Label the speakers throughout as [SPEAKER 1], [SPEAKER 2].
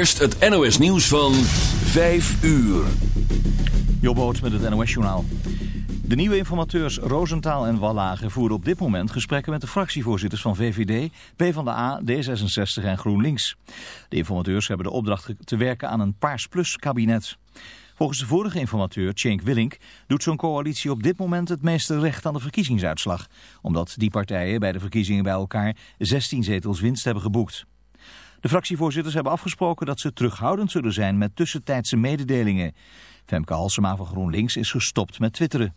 [SPEAKER 1] eerst het NOS nieuws van 5 uur.
[SPEAKER 2] Jobboot met het NOS journaal. De nieuwe informateurs Roosentaal en Wallagen voeren op dit moment gesprekken met de fractievoorzitters van VVD, PvdA, D66 en GroenLinks. De informateurs hebben de opdracht te werken aan een Paars Plus kabinet. Volgens de vorige informateur, Cenk Willink, doet zo'n coalitie op dit moment het meeste recht aan de verkiezingsuitslag. Omdat die partijen bij de verkiezingen bij elkaar 16 zetels winst hebben geboekt. De fractievoorzitters hebben afgesproken dat ze terughoudend zullen zijn met tussentijdse mededelingen. Femke Halsema van GroenLinks is gestopt met twitteren.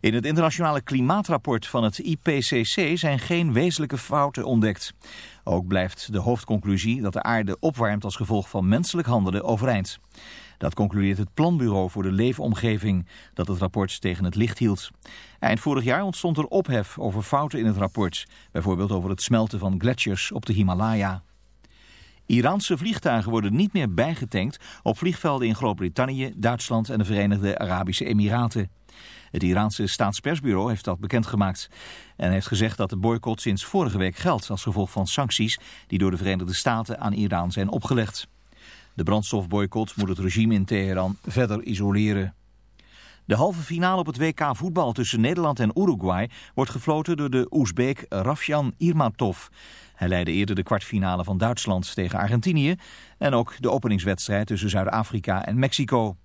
[SPEAKER 2] In het internationale klimaatrapport van het IPCC zijn geen wezenlijke fouten ontdekt. Ook blijft de hoofdconclusie dat de aarde opwarmt als gevolg van menselijk handelen overeind. Dat concludeert het Planbureau voor de Leefomgeving dat het rapport tegen het licht hield. Eind vorig jaar ontstond er ophef over fouten in het rapport. Bijvoorbeeld over het smelten van gletsjers op de Himalaya. Iraanse vliegtuigen worden niet meer bijgetankt op vliegvelden in Groot-Brittannië, Duitsland en de Verenigde Arabische Emiraten. Het Iraanse staatspersbureau heeft dat bekendgemaakt en heeft gezegd dat de boycott sinds vorige week geldt als gevolg van sancties die door de Verenigde Staten aan Iran zijn opgelegd. De brandstofboycott moet het regime in Teheran verder isoleren. De halve finale op het WK voetbal tussen Nederland en Uruguay wordt gefloten door de Oezbeek Rafjan Irmatov. Hij leidde eerder de kwartfinale van Duitsland tegen Argentinië en ook de openingswedstrijd tussen Zuid-Afrika en Mexico.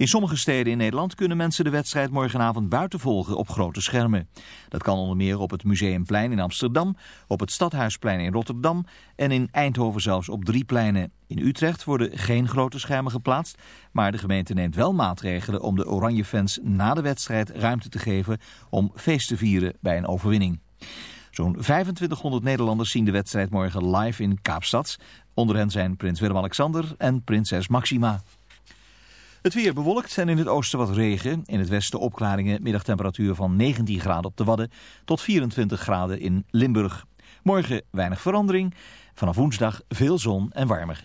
[SPEAKER 2] In sommige steden in Nederland kunnen mensen de wedstrijd morgenavond buiten volgen op grote schermen. Dat kan onder meer op het Museumplein in Amsterdam, op het Stadhuisplein in Rotterdam en in Eindhoven zelfs op drie pleinen. In Utrecht worden geen grote schermen geplaatst, maar de gemeente neemt wel maatregelen om de Oranje-fans na de wedstrijd ruimte te geven om feest te vieren bij een overwinning. Zo'n 2500 Nederlanders zien de wedstrijd morgen live in Kaapstad. Onder hen zijn prins Willem-Alexander en prinses Maxima. Het weer bewolkt en in het oosten wat regen. In het westen opklaringen, middagtemperatuur van 19 graden op de Wadden tot 24 graden in Limburg. Morgen weinig verandering. Vanaf woensdag veel zon en warmer.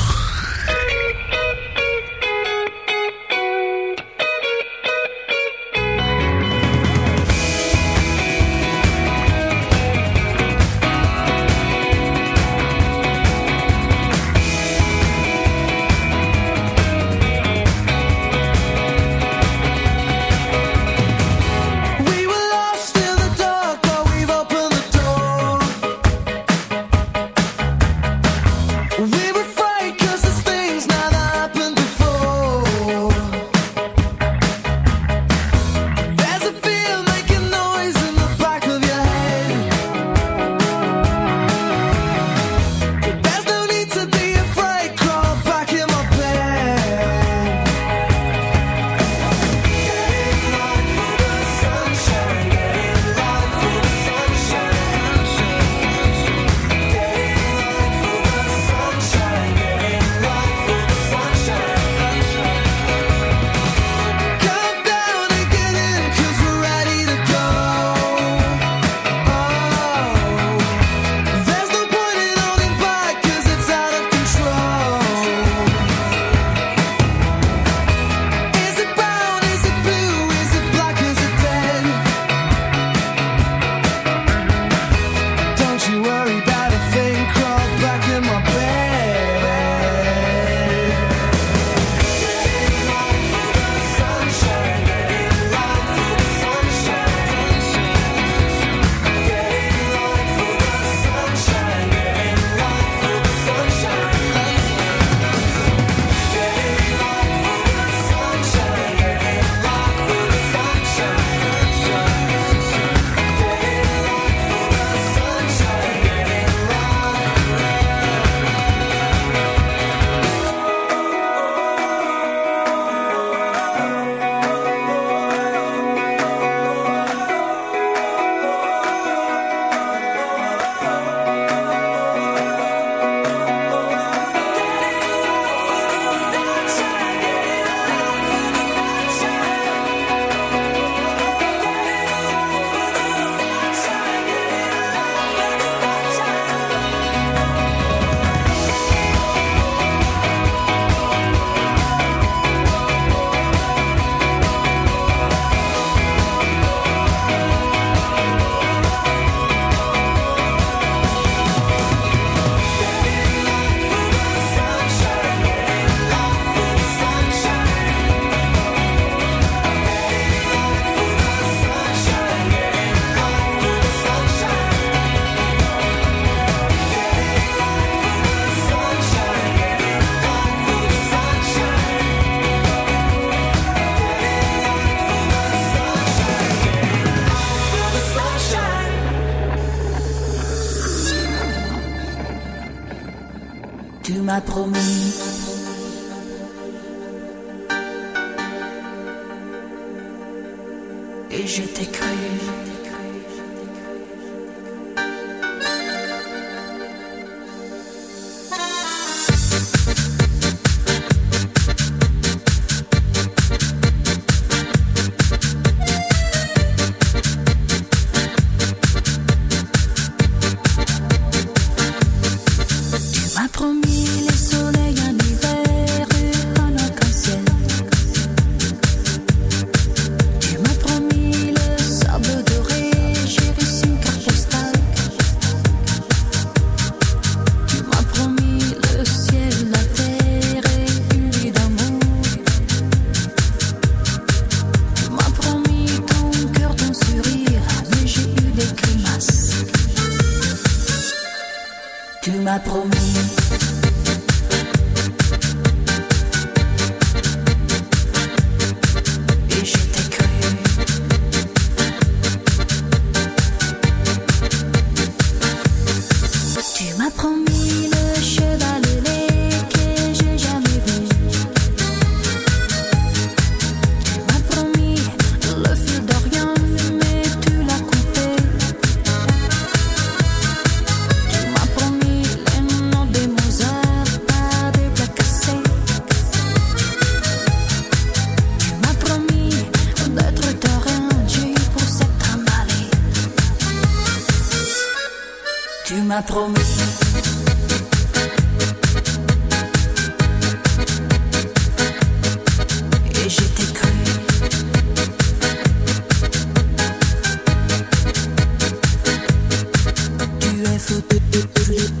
[SPEAKER 3] Thank you.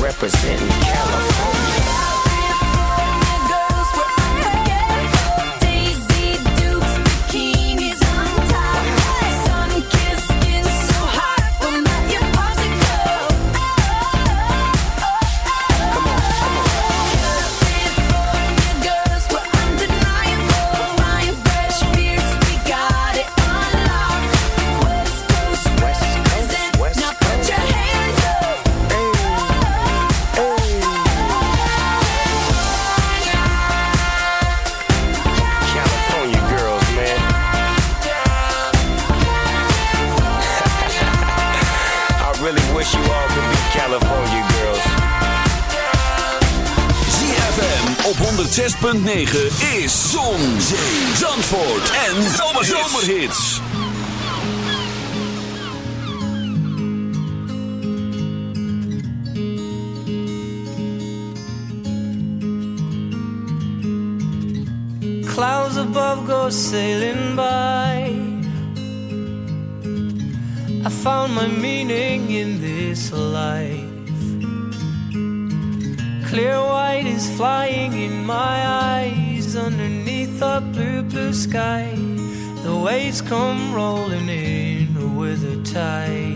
[SPEAKER 4] representing California.
[SPEAKER 1] 106.9 is Zon, Zandvoort en Zomerhits.
[SPEAKER 3] Clouds above go sailing by. I found my meaning in this life. Clear white is flying in my sky. The waves come rolling in with a tide.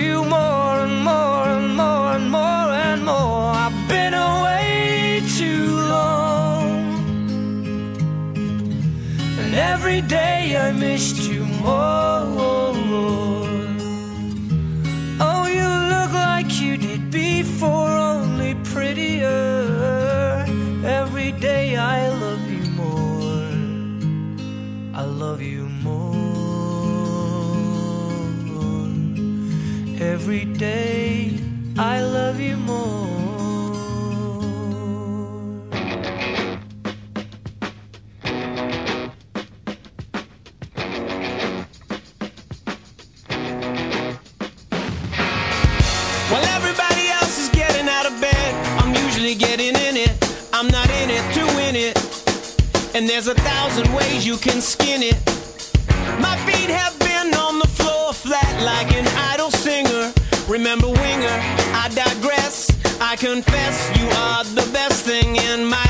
[SPEAKER 3] you more and more and more and more and more. I've been away too long. And every day I missed you more. Every day I love you more.
[SPEAKER 5] Everybody else is getting out of bed, I'm usually getting in it. I'm not in it to win it. And there's a thousand ways you can skin it. Remember Winger, I digress. I confess you are the best thing in my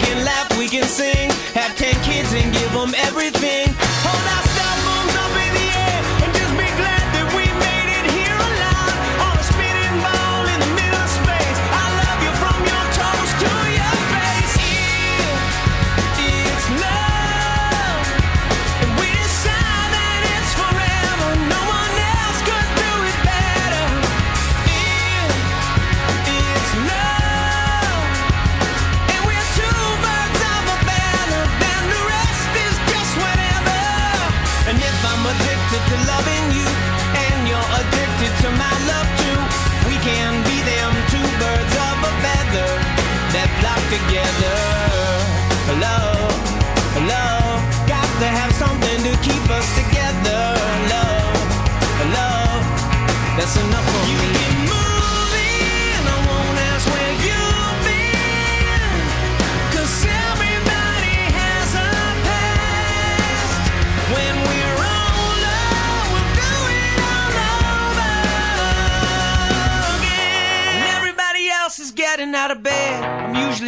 [SPEAKER 5] can sing. Have ten kids and give them everything. Hold our together. Love, love, got to have something to keep us together. Love, love, that's enough for me.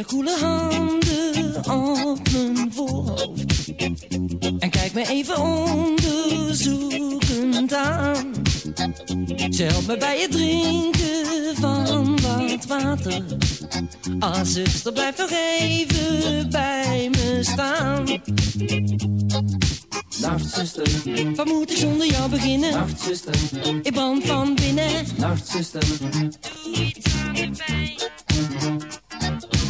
[SPEAKER 6] Haar koele handen op mijn voorhoofd En kijkt me even onderzoekend aan Ze helpt me bij het drinken van wat water Ah, zuster, blijf nog even bij me staan Nacht, zuster. Wat moet ik zonder jou beginnen? Nacht, zuster. Ik brand van binnen. Nacht, zuster. Doe iets aan de pijn.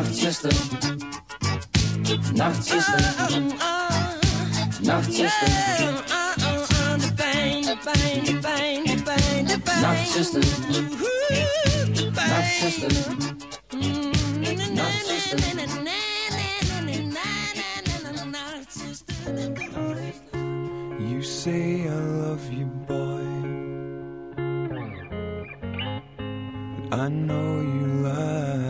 [SPEAKER 6] Nachtzuster, nachtzuster, nachtzuster. Nachtzuster, nachtzuster,
[SPEAKER 7] You say I love you, boy. But I know you lie.